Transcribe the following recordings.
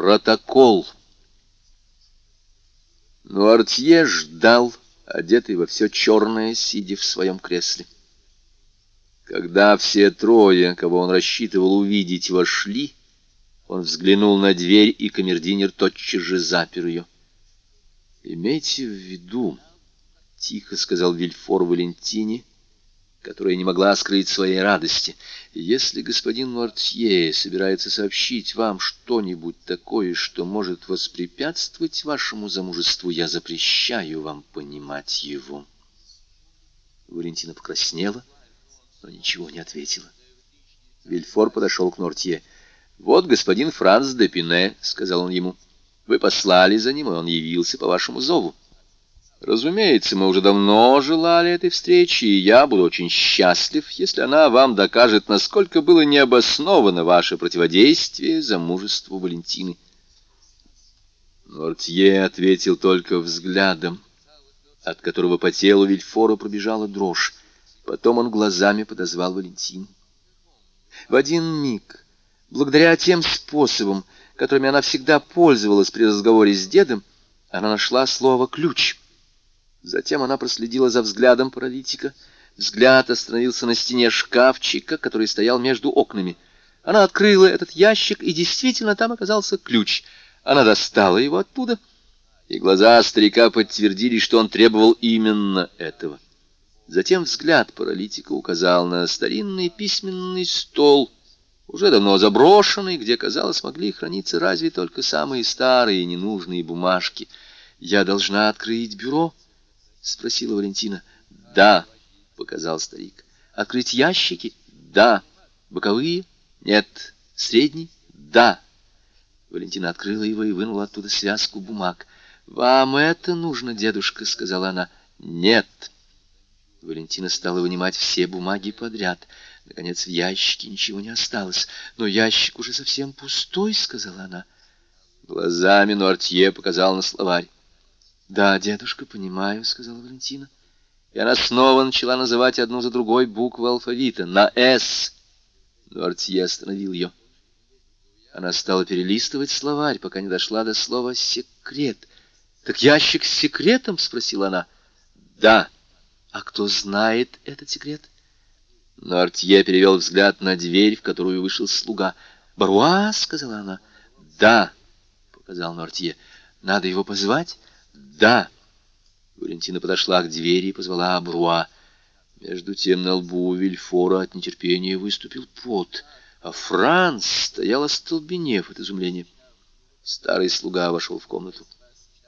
Протокол. Но Артье ждал, одетый во все черное, сидя в своем кресле. Когда все трое, кого он рассчитывал увидеть, вошли, он взглянул на дверь, и камердинер тотчас же запер ее. «Имейте в виду», — тихо сказал Вильфор Валентине, которая не могла скрыть своей радости. «Если господин Мортье собирается сообщить вам что-нибудь такое, что может воспрепятствовать вашему замужеству, я запрещаю вам понимать его». Валентина покраснела, но ничего не ответила. Вильфор подошел к Нортье. «Вот господин Франц де Пине», — сказал он ему. «Вы послали за ним, и он явился по вашему зову. Разумеется, мы уже давно желали этой встречи, и я буду очень счастлив, если она вам докажет, насколько было необосновано ваше противодействие замужеству Валентины. Нортье ответил только взглядом, от которого по телу Вильфора пробежала дрожь. Потом он глазами подозвал Валентину. В один миг, благодаря тем способам, которыми она всегда пользовалась при разговоре с дедом, она нашла слово «ключ». Затем она проследила за взглядом паралитика. Взгляд остановился на стене шкафчика, который стоял между окнами. Она открыла этот ящик, и действительно там оказался ключ. Она достала его оттуда, и глаза старика подтвердили, что он требовал именно этого. Затем взгляд паралитика указал на старинный письменный стол, уже давно заброшенный, где, казалось, могли храниться разве только самые старые ненужные бумажки. «Я должна открыть бюро?» — спросила Валентина. «Да», — показал старик. «Открыть ящики?» «Да». «Боковые?» «Нет». «Средний?» «Да». Валентина открыла его и вынула оттуда связку бумаг. «Вам это нужно, дедушка?» — сказала она. «Нет». Валентина стала вынимать все бумаги подряд. Наконец, в ящике ничего не осталось. «Но ящик уже совсем пустой», — сказала она. Глазами Нуартье показал на словарь. «Да, дедушка, понимаю», — сказала Валентина. И она снова начала называть одну за другой буквы алфавита. На «С». Но Артье остановил ее. Она стала перелистывать словарь, пока не дошла до слова «секрет». «Так ящик с секретом?» — спросила она. «Да». «А кто знает этот секрет?» Но Артье перевел взгляд на дверь, в которую вышел слуга. «Баруа?» — сказала она. «Да», — показал Нортье. «Надо его позвать?» «Да!» Валентина подошла к двери и позвала Бруа. Между тем на лбу у Вильфора от нетерпения выступил пот, а Франц стоял остолбенев от изумления. Старый слуга вошел в комнату.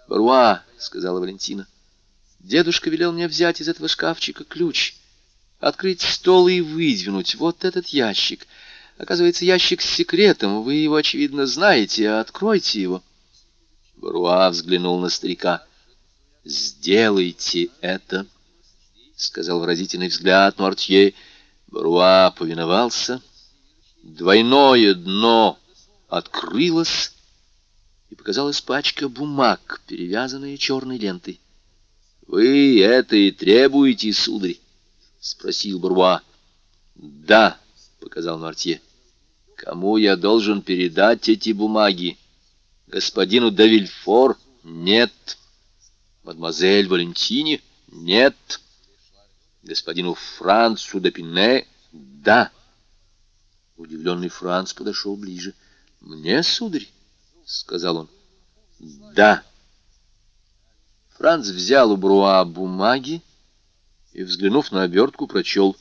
«Бруа!» — сказала Валентина. «Дедушка велел мне взять из этого шкафчика ключ, открыть стол и выдвинуть вот этот ящик. Оказывается, ящик с секретом, вы его, очевидно, знаете, откройте его». Баруа взглянул на старика. «Сделайте это», — сказал выразительный взгляд Мортье. Баруа повиновался. Двойное дно открылось, и показалась пачка бумаг, перевязанная черной лентой. «Вы это и требуете, сударь?» — спросил Баруа. «Да», — показал Мортье. «Кому я должен передать эти бумаги?» Господину Давильфор нет. Мадемуазель Валентине нет. Господину Францу Допине да. Удивленный Франц подошел ближе. «Мне, сударь?» — сказал он. «Да». Франц взял у Бруа бумаги и, взглянув на обертку, прочел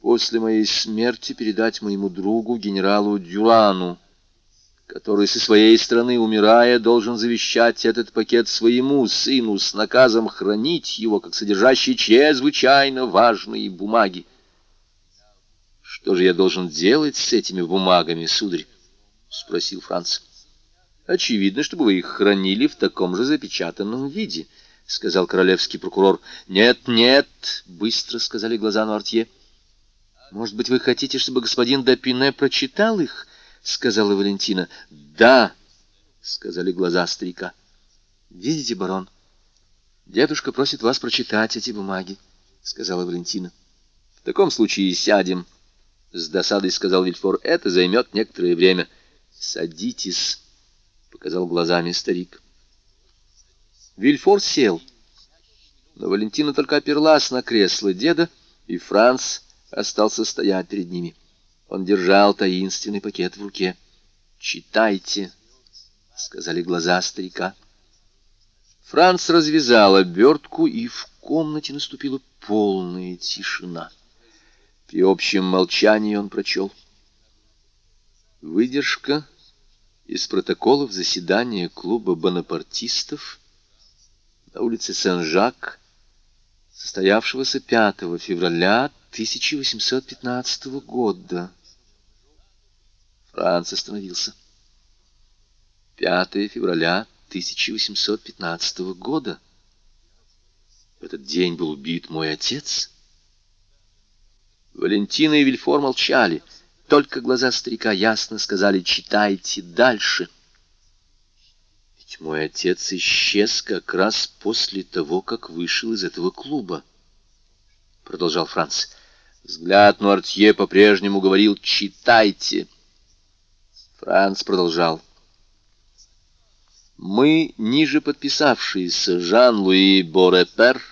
«После моей смерти передать моему другу, генералу Дюрану, который со своей стороны, умирая, должен завещать этот пакет своему сыну с наказом хранить его, как содержащий чрезвычайно важные бумаги. «Что же я должен делать с этими бумагами, сударь?» — спросил Франц. «Очевидно, чтобы вы их хранили в таком же запечатанном виде», — сказал королевский прокурор. «Нет, нет», — быстро сказали глаза Нуартье. «Может быть, вы хотите, чтобы господин Допине прочитал их?» — сказала Валентина. «Да», — сказали глаза старика. «Видите, барон, дедушка просит вас прочитать эти бумаги», — сказала Валентина. «В таком случае сядем», — с досадой сказал Вильфор. «Это займет некоторое время». «Садитесь», показал глазами старик. Вильфор сел, но Валентина только оперлась на кресло деда, и Франц остался стоять перед ними. Он держал таинственный пакет в руке. «Читайте», — сказали глаза старика. Франц развязал обертку, и в комнате наступила полная тишина. При общем молчании он прочел. Выдержка из протоколов заседания клуба бонапартистов на улице Сен-Жак, состоявшегося 5 февраля 1815 года. Франц остановился. 5 февраля 1815 года. В этот день был убит мой отец. Валентина и Вильфор молчали. Только глаза старика ясно сказали «читайте дальше». Ведь мой отец исчез как раз после того, как вышел из этого клуба. Продолжал Франц. Взгляд Нуартье по-прежнему говорил «читайте». Франц продолжал. Мы, ниже подписавшиеся Жан-Луи Борепер,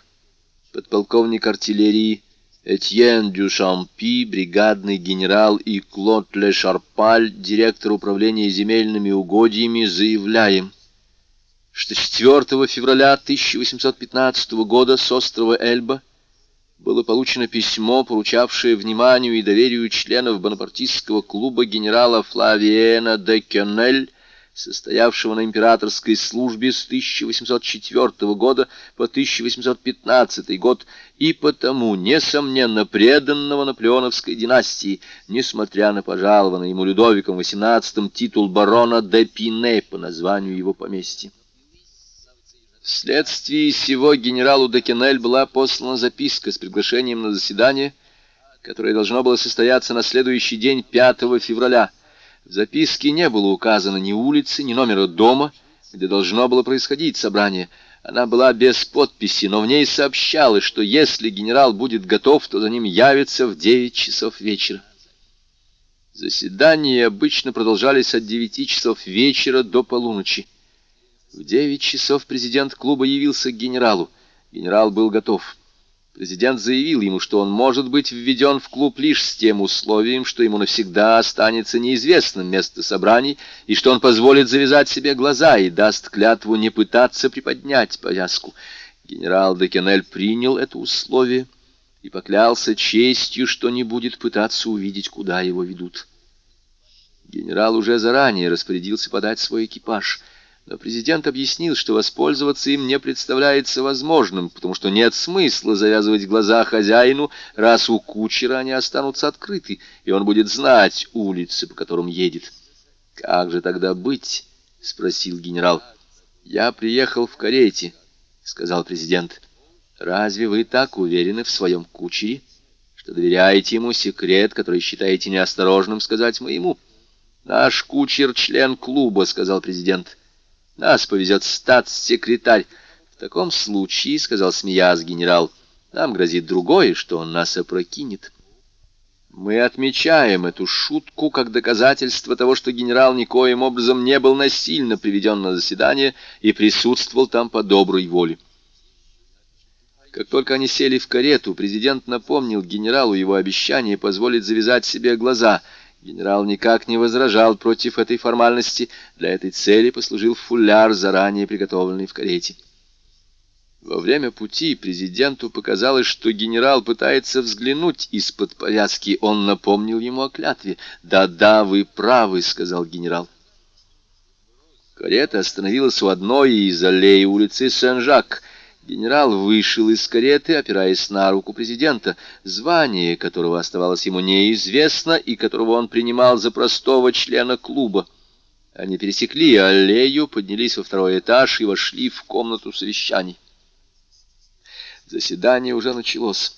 подполковник артиллерии, Этьен Дюшампи, бригадный генерал и Клод Ле Шарпаль, директор управления земельными угодьями, заявляем, что 4 февраля 1815 года с острова Эльба было получено письмо, поручавшее вниманию и доверию членов бонапартистского клуба генерала Флавиена де Кеннель состоявшего на императорской службе с 1804 года по 1815 год и потому, несомненно, преданного наполеоновской династии, несмотря на пожалованный ему Людовиком XVIII титул барона де Пине по названию его поместья. Вследствие сего генералу Декенель была послана записка с приглашением на заседание, которое должно было состояться на следующий день 5 февраля, в записке не было указано ни улицы, ни номера дома, где должно было происходить собрание. Она была без подписи, но в ней сообщалось, что если генерал будет готов, то за ним явится в девять часов вечера. Заседания обычно продолжались от девяти часов вечера до полуночи. В девять часов президент клуба явился к генералу. Генерал был готов. Президент заявил ему, что он может быть введен в клуб лишь с тем условием, что ему навсегда останется неизвестным место собраний, и что он позволит завязать себе глаза и даст клятву не пытаться приподнять повязку. Генерал Декенель принял это условие и поклялся честью, что не будет пытаться увидеть, куда его ведут. Генерал уже заранее распорядился подать свой экипаж — но президент объяснил, что воспользоваться им не представляется возможным, потому что нет смысла завязывать глаза хозяину, раз у кучера они останутся открыты, и он будет знать улицы, по которым едет. «Как же тогда быть?» — спросил генерал. «Я приехал в карете», — сказал президент. «Разве вы так уверены в своем кучере, что доверяете ему секрет, который считаете неосторожным сказать моему?» «Наш кучер — член клуба», — сказал президент. Нас повезет статс-секретарь. В таком случае, — сказал смеясь генерал, — нам грозит другое, что он нас опрокинет. Мы отмечаем эту шутку как доказательство того, что генерал никоим образом не был насильно приведен на заседание и присутствовал там по доброй воле. Как только они сели в карету, президент напомнил генералу его обещание позволить завязать себе глаза — Генерал никак не возражал против этой формальности. Для этой цели послужил фуляр, заранее приготовленный в карете. Во время пути президенту показалось, что генерал пытается взглянуть из-под повязки. Он напомнил ему о клятве. «Да-да, вы правы», — сказал генерал. Карета остановилась у одной из аллей улицы Сен-Жак — Генерал вышел из кареты, опираясь на руку президента, звание которого оставалось ему неизвестно и которого он принимал за простого члена клуба. Они пересекли аллею, поднялись во второй этаж и вошли в комнату совещаний. Заседание уже началось.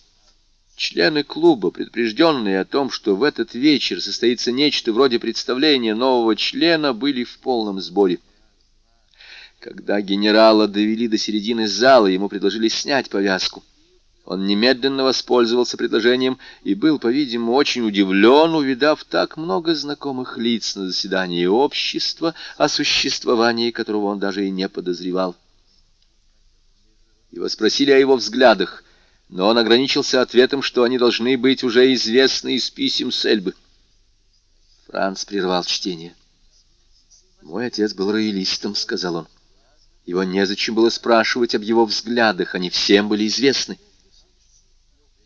Члены клуба, предупрежденные о том, что в этот вечер состоится нечто вроде представления нового члена, были в полном сборе. Когда генерала довели до середины зала, ему предложили снять повязку. Он немедленно воспользовался предложением и был, по-видимому, очень удивлен, увидав так много знакомых лиц на заседании общества, о существовании которого он даже и не подозревал. Его спросили о его взглядах, но он ограничился ответом, что они должны быть уже известны из писем Сельбы. Франц прервал чтение. «Мой отец был роялистом», — сказал он. «Его незачем было спрашивать об его взглядах, они всем были известны».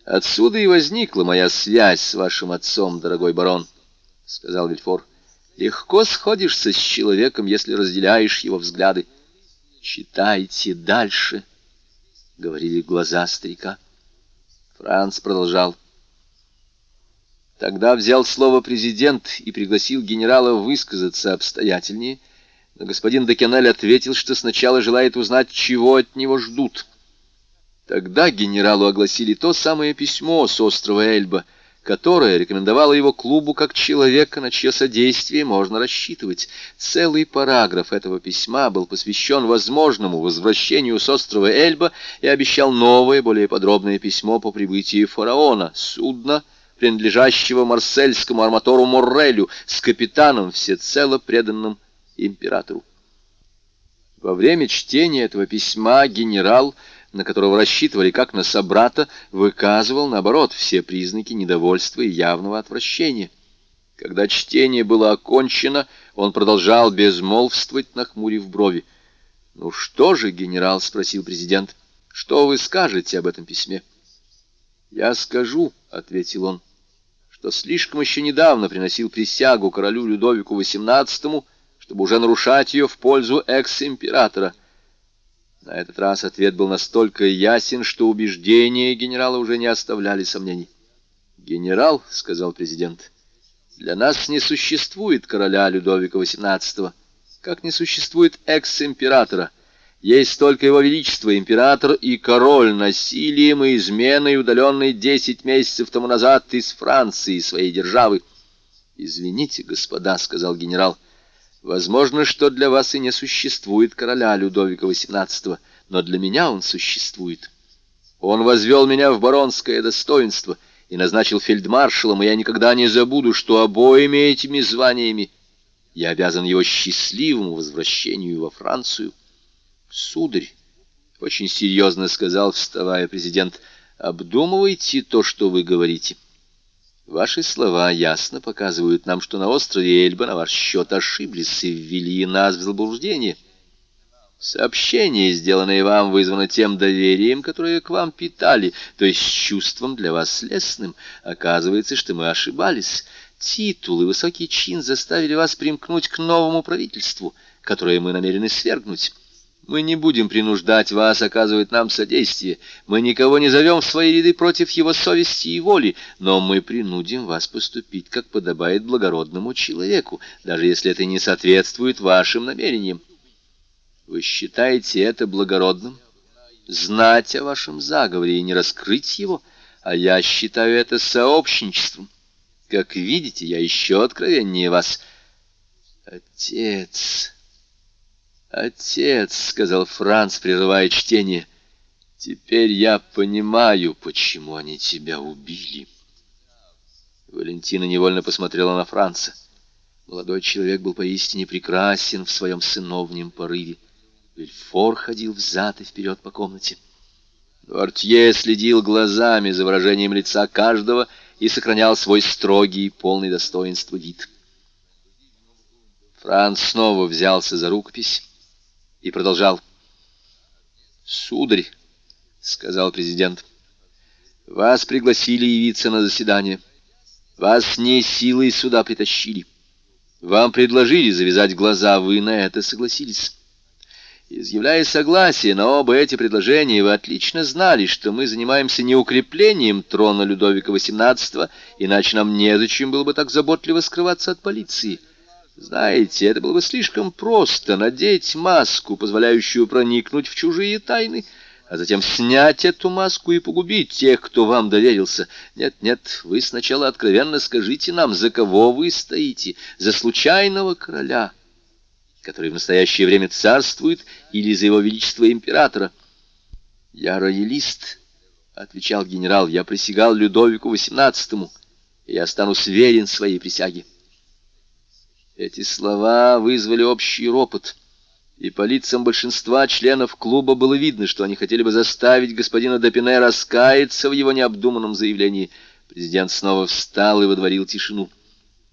«Отсюда и возникла моя связь с вашим отцом, дорогой барон», — сказал Вильфор. «Легко сходишься с человеком, если разделяешь его взгляды. Читайте дальше», — говорили глаза старика. Франц продолжал. Тогда взял слово президент и пригласил генерала высказаться обстоятельнее, но господин Декенель ответил, что сначала желает узнать, чего от него ждут. Тогда генералу огласили то самое письмо с острова Эльба, которое рекомендовало его клубу как человека, на чье содействие можно рассчитывать. Целый параграф этого письма был посвящен возможному возвращению с острова Эльба и обещал новое, более подробное письмо по прибытии фараона, судна, принадлежащего марсельскому арматору Моррелю, с капитаном, всецело преданным императору. Во время чтения этого письма генерал на которого рассчитывали как на собрата, выказывал, наоборот, все признаки недовольства и явного отвращения. Когда чтение было окончено, он продолжал безмолвствовать, нахмурив брови. «Ну что же, генерал?» — спросил президент. «Что вы скажете об этом письме?» «Я скажу», — ответил он, — «что слишком еще недавно приносил присягу королю Людовику XVIII, чтобы уже нарушать ее в пользу экс-императора». На этот раз ответ был настолько ясен, что убеждения генерала уже не оставляли сомнений. «Генерал», — сказал президент, — «для нас не существует короля Людовика XVIII, как не существует экс-императора. Есть только его величество, император и король, насилием и изменой, удаленный десять месяцев тому назад из Франции, своей державы». «Извините, господа», — сказал генерал, — Возможно, что для вас и не существует короля Людовика XVIII, но для меня он существует. Он возвел меня в баронское достоинство и назначил фельдмаршалом, и я никогда не забуду, что обоими этими званиями я обязан его счастливому возвращению во Францию. Сударь, — очень серьезно сказал, вставая президент, — обдумывайте то, что вы говорите. — Ваши слова ясно показывают нам, что на острове Эльба на ваш счет ошиблись и ввели нас в заблуждение. Сообщение, сделанное вам, вызвано тем доверием, которое к вам питали, то есть чувством для вас лестным. Оказывается, что мы ошибались. Титул и высокий чин заставили вас примкнуть к новому правительству, которое мы намерены свергнуть. Мы не будем принуждать вас оказывать нам содействие. Мы никого не зовем в свои ряды против его совести и воли, но мы принудим вас поступить, как подобает благородному человеку, даже если это не соответствует вашим намерениям. Вы считаете это благородным? Знать о вашем заговоре и не раскрыть его? А я считаю это сообщничеством. Как видите, я еще откровеннее вас. Отец... «Отец», — сказал Франц, прерывая чтение, — «теперь я понимаю, почему они тебя убили». Валентина невольно посмотрела на Франца. Молодой человек был поистине прекрасен в своем сыновнем порыве. Вильфор ходил взад и вперед по комнате. Артье следил глазами за выражением лица каждого и сохранял свой строгий, полный достоинства вид. Франц снова взялся за рукопись и продолжал. «Сударь», — сказал президент, — «вас пригласили явиться на заседание. Вас не силой сюда притащили. Вам предложили завязать глаза, вы на это согласились». Изъявляя согласие на оба эти предложения, вы отлично знали, что мы занимаемся не укреплением трона Людовика XVIII, иначе нам незачем было бы так заботливо скрываться от полиции. Знаете, это было бы слишком просто надеть маску, позволяющую проникнуть в чужие тайны, а затем снять эту маску и погубить тех, кто вам доверился. Нет, нет, вы сначала откровенно скажите нам, за кого вы стоите, за случайного короля, который в настоящее время царствует, или за его величество императора. Я роялист, — отвечал генерал, — «я присягал Людовику XVIII, и я останусь верен своей присяге». Эти слова вызвали общий ропот, и по лицам большинства членов клуба было видно, что они хотели бы заставить господина Допине раскаяться в его необдуманном заявлении. Президент снова встал и водворил тишину.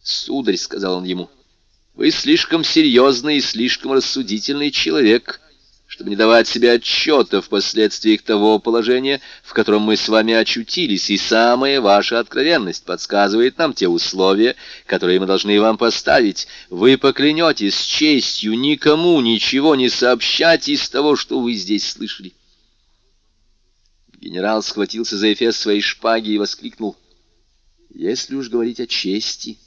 «Сударь», — сказал он ему, — «вы слишком серьезный и слишком рассудительный человек» чтобы не давать себе отчета в последствиях того положения, в котором мы с вами очутились, и самая ваша откровенность подсказывает нам те условия, которые мы должны вам поставить. Вы поклянетесь честью никому ничего не сообщать из того, что вы здесь слышали. Генерал схватился за эфес своей шпаги и воскликнул. «Если уж говорить о чести,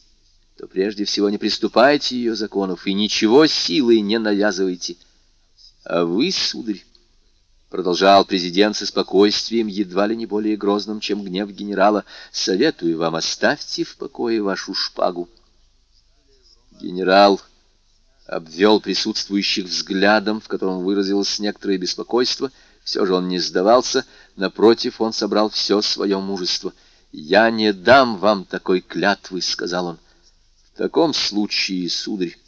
то прежде всего не приступайте ее законов и ничего силой не навязывайте». А вы, сударь, продолжал президент со спокойствием, едва ли не более грозным, чем гнев генерала, советую вам, оставьте в покое вашу шпагу. Генерал обвел присутствующих взглядом, в котором выразилось некоторое беспокойство. Все же он не сдавался, напротив, он собрал все свое мужество. «Я не дам вам такой клятвы», — сказал он. «В таком случае, сударь, —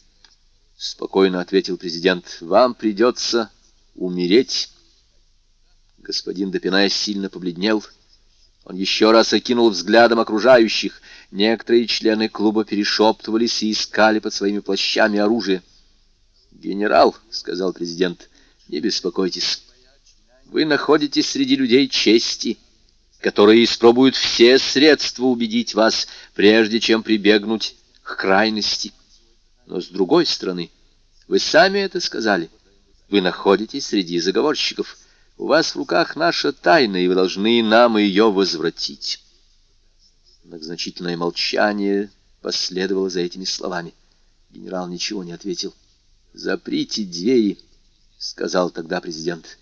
спокойно ответил президент, — вам придется умереть. Господин Допинай сильно побледнел. Он еще раз окинул взглядом окружающих. Некоторые члены клуба перешептывались и искали под своими плащами оружие. «Генерал», — сказал президент, — «не беспокойтесь. Вы находитесь среди людей чести» которые испробуют все средства убедить вас, прежде чем прибегнуть к крайности. Но с другой стороны, вы сами это сказали. Вы находитесь среди заговорщиков. У вас в руках наша тайна, и вы должны нам ее возвратить. Многозначительное молчание последовало за этими словами. Генерал ничего не ответил. «Заприте двери», — сказал тогда президент.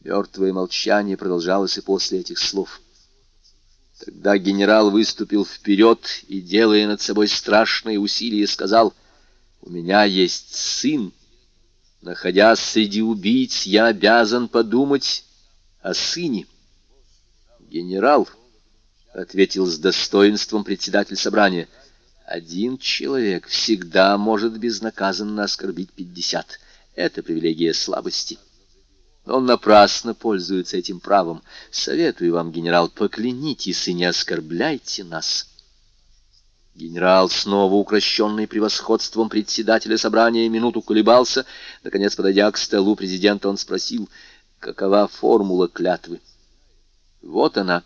Мертвое молчание продолжалось и после этих слов. Тогда генерал выступил вперед и, делая над собой страшные усилия, сказал — у меня есть сын. Находясь среди убийц, я обязан подумать о сыне. Генерал, — ответил с достоинством председатель собрания, — один человек всегда может безнаказанно оскорбить пятьдесят. Это привилегия слабости. Он напрасно пользуется этим правом. Советую вам, генерал, поклянитесь и не оскорбляйте нас. Генерал, снова укращенный превосходством председателя собрания, минуту колебался. Наконец, подойдя к столу президента, он спросил, какова формула клятвы. Вот она.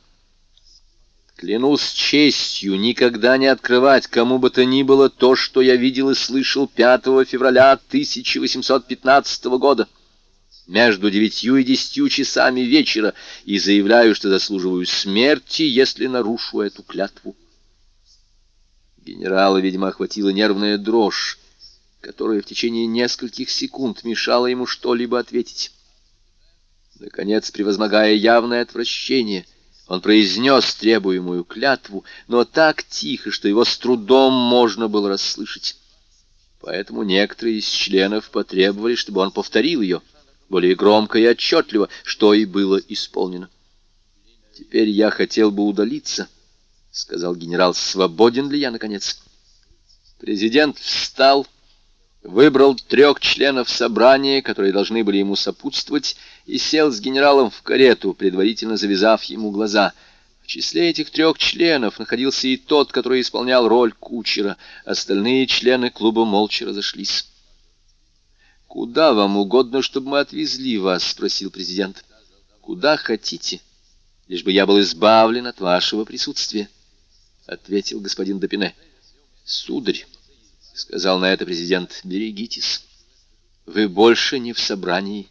Клянусь честью никогда не открывать кому бы то ни было то, что я видел и слышал 5 февраля 1815 года между девятью и десятью часами вечера и заявляю, что заслуживаю смерти, если нарушу эту клятву. Генерала, видимо, охватила нервная дрожь, которая в течение нескольких секунд мешала ему что-либо ответить. Наконец, превозмогая явное отвращение, он произнес требуемую клятву, но так тихо, что его с трудом можно было расслышать. Поэтому некоторые из членов потребовали, чтобы он повторил ее более громко и отчетливо, что и было исполнено. Теперь я хотел бы удалиться, —— сказал генерал. «Свободен ли я, наконец?» Президент встал, выбрал трех членов собрания, которые должны были ему сопутствовать, и сел с генералом в карету, предварительно завязав ему глаза. В числе этих трех членов находился и тот, который исполнял роль кучера. Остальные члены клуба молча разошлись. «Куда вам угодно, чтобы мы отвезли вас?» — спросил президент. «Куда хотите, лишь бы я был избавлен от вашего присутствия». — ответил господин Допине. «Сударь», — сказал на это президент, — «берегитесь. Вы больше не в собрании.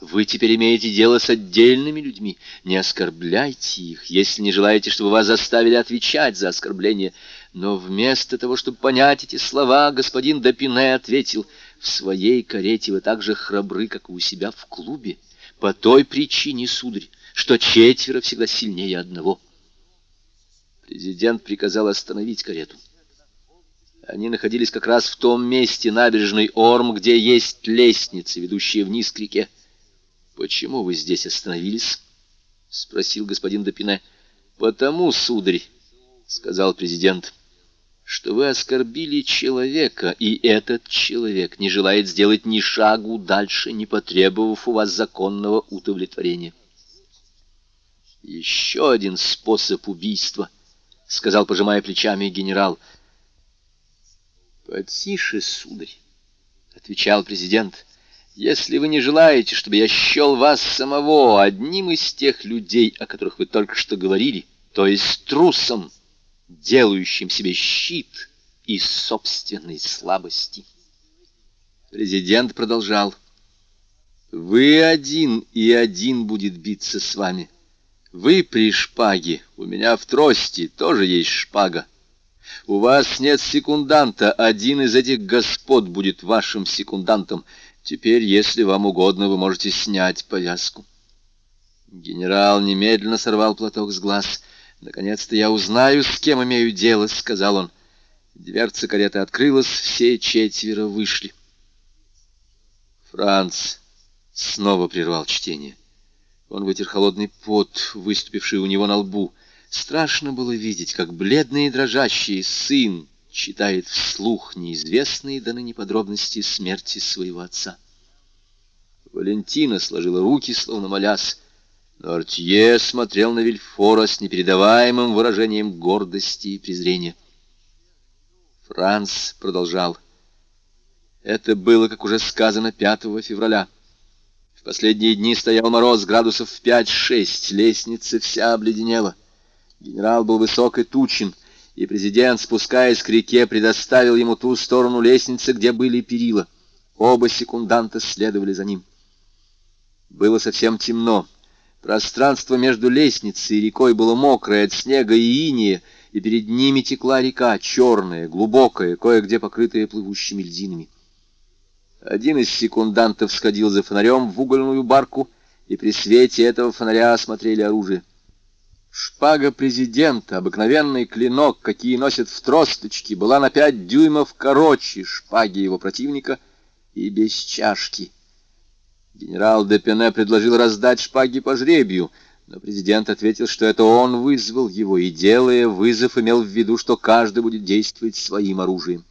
Вы теперь имеете дело с отдельными людьми. Не оскорбляйте их, если не желаете, чтобы вас заставили отвечать за оскорбление». Но вместо того, чтобы понять эти слова, господин Допине ответил, «В своей карете вы так же храбры, как и у себя в клубе, по той причине, сударь, что четверо всегда сильнее одного». Президент приказал остановить карету. Они находились как раз в том месте набережной Орм, где есть лестницы, ведущие вниз к реке. «Почему вы здесь остановились?» — спросил господин Допине. Потому, сударь, сказал президент, что вы оскорбили человека, и этот человек не желает сделать ни шагу дальше, не потребовав у вас законного удовлетворения. Еще один способ убийства, сказал, пожимая плечами генерал. Потише, сударь, отвечал президент. Если вы не желаете, чтобы я счел вас самого одним из тех людей, о которых вы только что говорили, то есть трусом, делающим себе щит из собственной слабости. Президент продолжал. Вы один, и один будет биться с вами. Вы при шпаге, у меня в трости тоже есть шпага. У вас нет секунданта, один из этих господ будет вашим секундантом. Теперь, если вам угодно, вы можете снять повязку. Генерал немедленно сорвал платок с глаз. «Наконец-то я узнаю, с кем имею дело», — сказал он. Дверца кареты открылась, все четверо вышли. Франц снова прервал чтение. Он вытер холодный пот, выступивший у него на лбу. Страшно было видеть, как бледный и дрожащий сын читает вслух неизвестные до ныне подробности смерти своего отца. Валентина сложила руки, словно молясь, но Артье смотрел на Вильфора с непередаваемым выражением гордости и презрения. Франц продолжал. Это было, как уже сказано, 5 февраля. В последние дни стоял мороз градусов в 5-6, лестница вся обледенела. Генерал был высок и тучен, и президент, спускаясь к реке, предоставил ему ту сторону лестницы, где были перила. Оба секунданта следовали за ним. Было совсем темно. Пространство между лестницей и рекой было мокрое от снега и иния, и перед ними текла река, черная, глубокая, кое-где покрытая плывущими льдинами. Один из секундантов сходил за фонарем в угольную барку, и при свете этого фонаря осмотрели оружие. Шпага президента, обыкновенный клинок, какие носят в тросточке, была на пять дюймов короче шпаги его противника и без чашки. Генерал Депене предложил раздать шпаги по жребию, но президент ответил, что это он вызвал его, и, делая вызов, имел в виду, что каждый будет действовать своим оружием.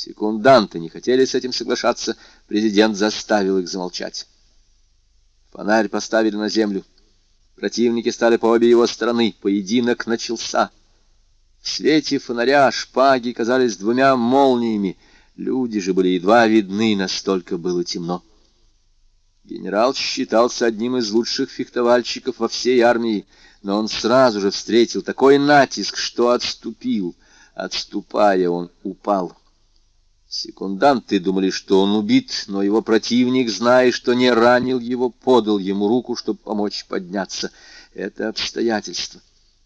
Секунданты не хотели с этим соглашаться, президент заставил их замолчать. Фонарь поставили на землю. Противники стали по обе его стороны. Поединок начался. В свете фонаря шпаги казались двумя молниями. Люди же были едва видны, настолько было темно. Генерал считался одним из лучших фехтовальщиков во всей армии, но он сразу же встретил такой натиск, что отступил. Отступая, он упал. Секунданты думали, что он убит, но его противник, зная, что не ранил его, подал ему руку, чтобы помочь подняться. Это обстоятельство.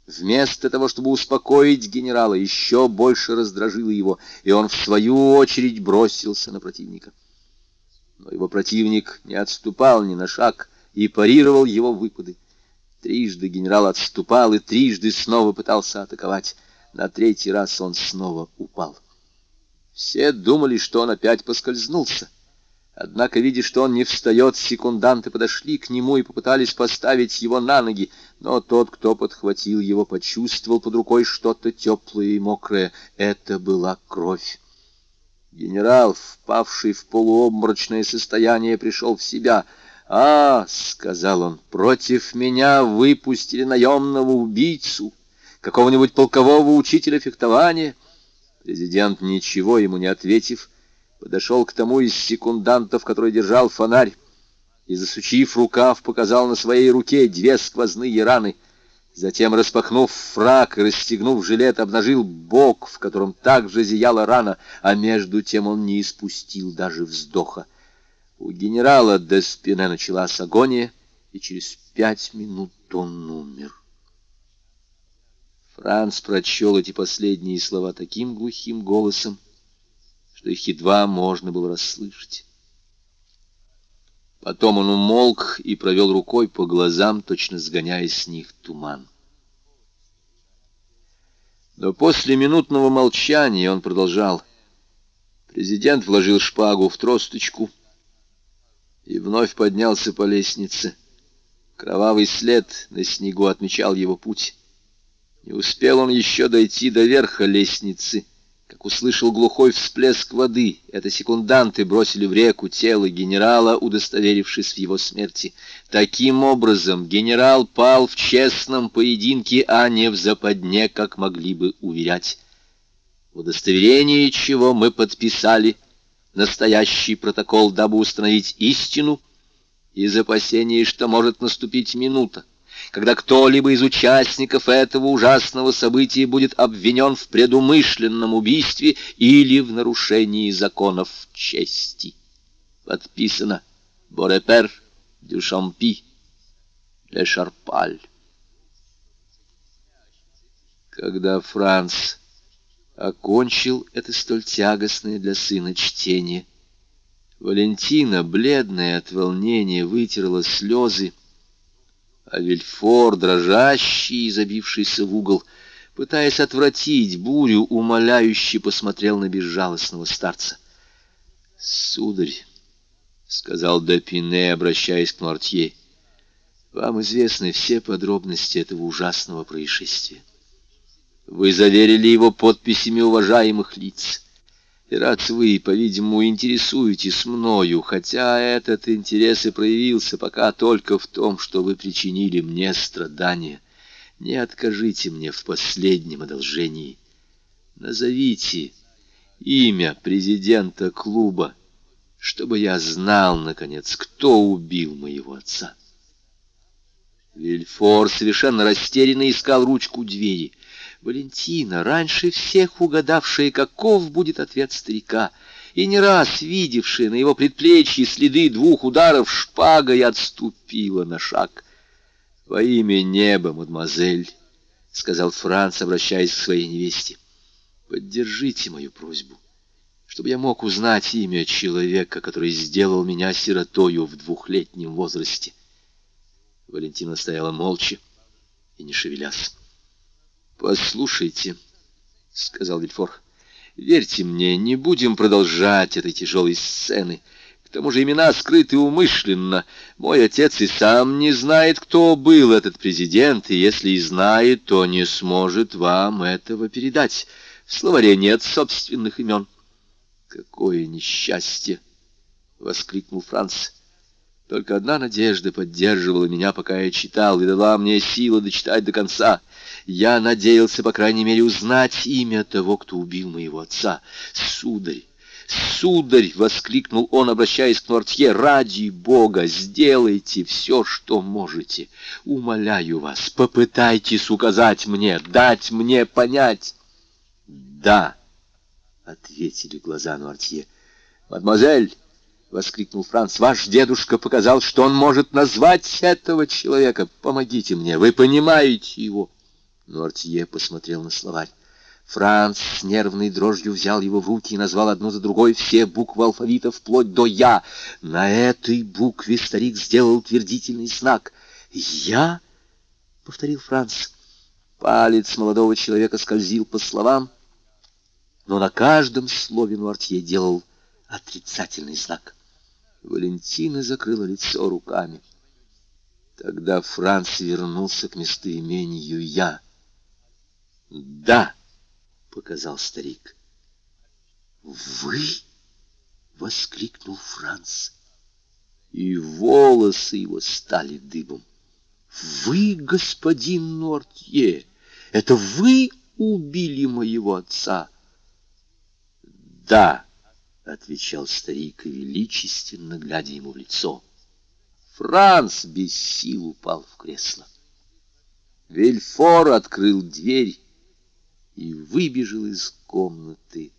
Вместо того, чтобы успокоить генерала, еще больше раздражило его, и он в свою очередь бросился на противника. Но его противник не отступал ни на шаг и парировал его выпады. Трижды генерал отступал и трижды снова пытался атаковать. На третий раз он снова упал. Все думали, что он опять поскользнулся. Однако, видя, что он не встает, секунданты подошли к нему и попытались поставить его на ноги, но тот, кто подхватил его, почувствовал под рукой что-то теплое и мокрое. Это была кровь. Генерал, впавший в полуобморочное состояние, пришел в себя. «А, — сказал он, — против меня выпустили наемного убийцу, какого-нибудь полкового учителя фехтования». Президент, ничего ему не ответив, подошел к тому из секундантов, который держал фонарь, и, засучив рукав, показал на своей руке две сквозные раны. Затем, распахнув фрак и расстегнув жилет, обнажил бок, в котором также зияла рана, а между тем он не испустил даже вздоха. У генерала до спины началась агония, и через пять минут он умер. Франц прочел эти последние слова таким глухим голосом, что их едва можно было расслышать. Потом он умолк и провел рукой по глазам, точно сгоняя с них туман. Но после минутного молчания он продолжал. Президент вложил шпагу в тросточку и вновь поднялся по лестнице Кровавый след на снегу отмечал его путь. Не успел он еще дойти до верха лестницы, как услышал глухой всплеск воды. Это секунданты бросили в реку тело генерала, удостоверившись в его смерти. Таким образом, генерал пал в честном поединке, а не в западне, как могли бы уверять. В удостоверении чего мы подписали настоящий протокол, дабы установить истину, из опасений, что может наступить минута, когда кто-либо из участников этого ужасного события будет обвинен в предумышленном убийстве или в нарушении законов чести. Подписано Борепер, Дюшампи, Ле Шарпаль. Когда Франц окончил это столь тягостное для сына чтение, Валентина, бледная от волнения, вытерла слезы, а Вильфор, дрожащий и забившийся в угол, пытаясь отвратить бурю, умоляюще посмотрел на безжалостного старца. «Сударь», — сказал Депине, обращаясь к Мартье, — «вам известны все подробности этого ужасного происшествия. Вы заверили его подписями уважаемых лиц». И раз вы, по-видимому, интересуетесь мною, хотя этот интерес и проявился пока только в том, что вы причинили мне страдания, не откажите мне в последнем одолжении. Назовите имя президента клуба, чтобы я знал, наконец, кто убил моего отца. Вильфор совершенно растерянно искал ручку двери — Валентина, раньше всех угадавшая, каков будет ответ старика, и не раз видевшая на его предплечье следы двух ударов шпагой, отступила на шаг. «Во имя неба, мадемуазель», — сказал Франц, обращаясь к своей невесте, — «поддержите мою просьбу, чтобы я мог узнать имя человека, который сделал меня сиротою в двухлетнем возрасте». Валентина стояла молча и не шевелясь. «Послушайте», — сказал Вильфор, — «верьте мне, не будем продолжать этой тяжелой сцены. К тому же имена скрыты умышленно. Мой отец и сам не знает, кто был этот президент, и если и знает, то не сможет вам этого передать. В словаре нет собственных имен». «Какое несчастье!» — воскликнул Франц. «Только одна надежда поддерживала меня, пока я читал, и дала мне силы дочитать до конца». Я надеялся, по крайней мере, узнать имя того, кто убил моего отца. Сударь, сударь, — воскликнул он, обращаясь к Нортье, — ради Бога, сделайте все, что можете. Умоляю вас, попытайтесь указать мне, дать мне понять. Да, — ответили глаза Нортье. Мадемуазель, — воскликнул Франц, — ваш дедушка показал, что он может назвать этого человека. Помогите мне, вы понимаете его. Нортье посмотрел на словарь. Франц с нервной дрожью взял его в руки и назвал одну за другой все буквы алфавита вплоть до «Я». На этой букве старик сделал утвердительный знак. «Я?» — повторил Франц. Палец молодого человека скользил по словам, но на каждом слове Нуартье делал отрицательный знак. Валентина закрыла лицо руками. Тогда Франц вернулся к местоимению «Я». «Да», — показал старик. «Вы?» — воскликнул Франц. И волосы его стали дыбом. «Вы, господин Нортье, это вы убили моего отца?» «Да», — отвечал старик, величественно глядя ему в лицо. Франц без сил упал в кресло. Вильфор открыл дверь и выбежал из комнаты,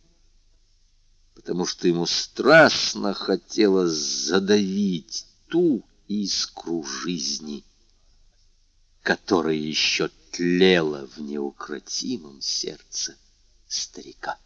потому что ему страстно хотелось задавить ту искру жизни, которая еще тлела в неукротимом сердце старика.